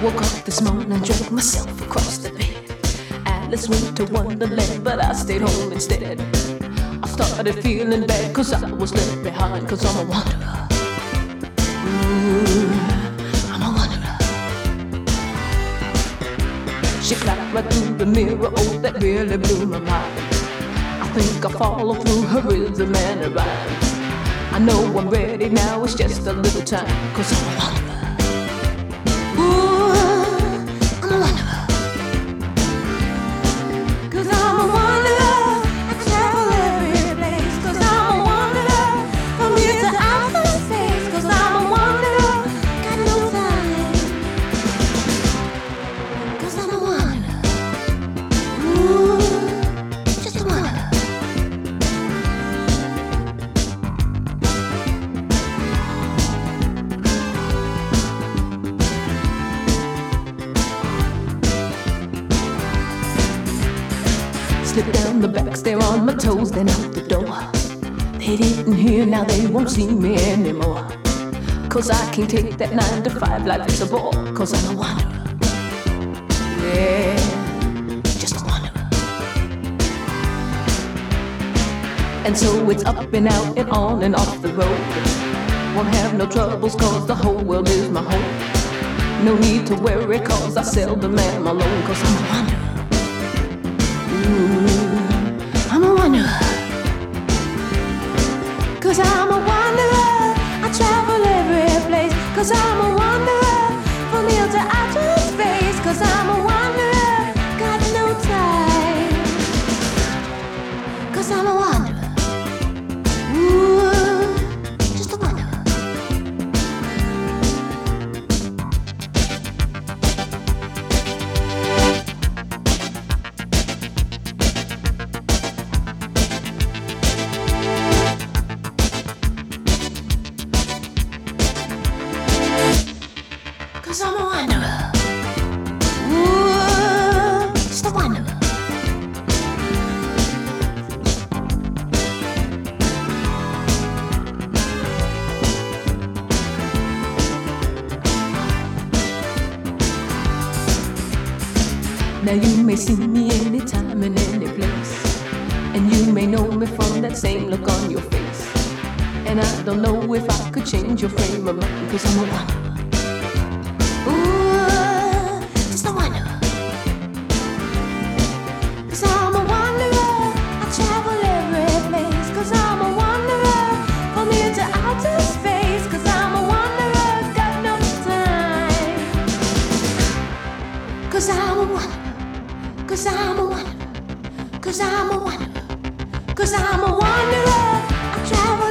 Woke up this morning and drove myself across the bed. Alice went to Wonderland, but I stayed home instead. I started feeling bad cause I was left behind cause I'm a wanderer. Ooh, I'm a wanderer. She clapped right through the mirror, oh that really blew my mind. I think I follow through her rhythm and her rhyme. I know I'm ready now, it's just a little time cause I'm a wanderer. Slip down the back, stare on my toes, then out the door. They didn't hear, now they won't see me anymore. Cause I can't take that nine to five life is a bore. Cause I'm a wanderer. Yeah, just a wanderer. And so it's up and out and on and off the road. Won't have no troubles cause the whole world is my home. No need to worry cause I seldom am alone cause I'm a wanderer. I'm a wanderer. Cause I'm a wanderer. Ooh, just a wanderer. Now you may see me anytime and any place. And you may know me from that same look on your face. And I don't know if I could change your frame of mind, cause I'm a wanderer. wanderer, cause I'm a wanderer, cause I'm a wanderer. I travel.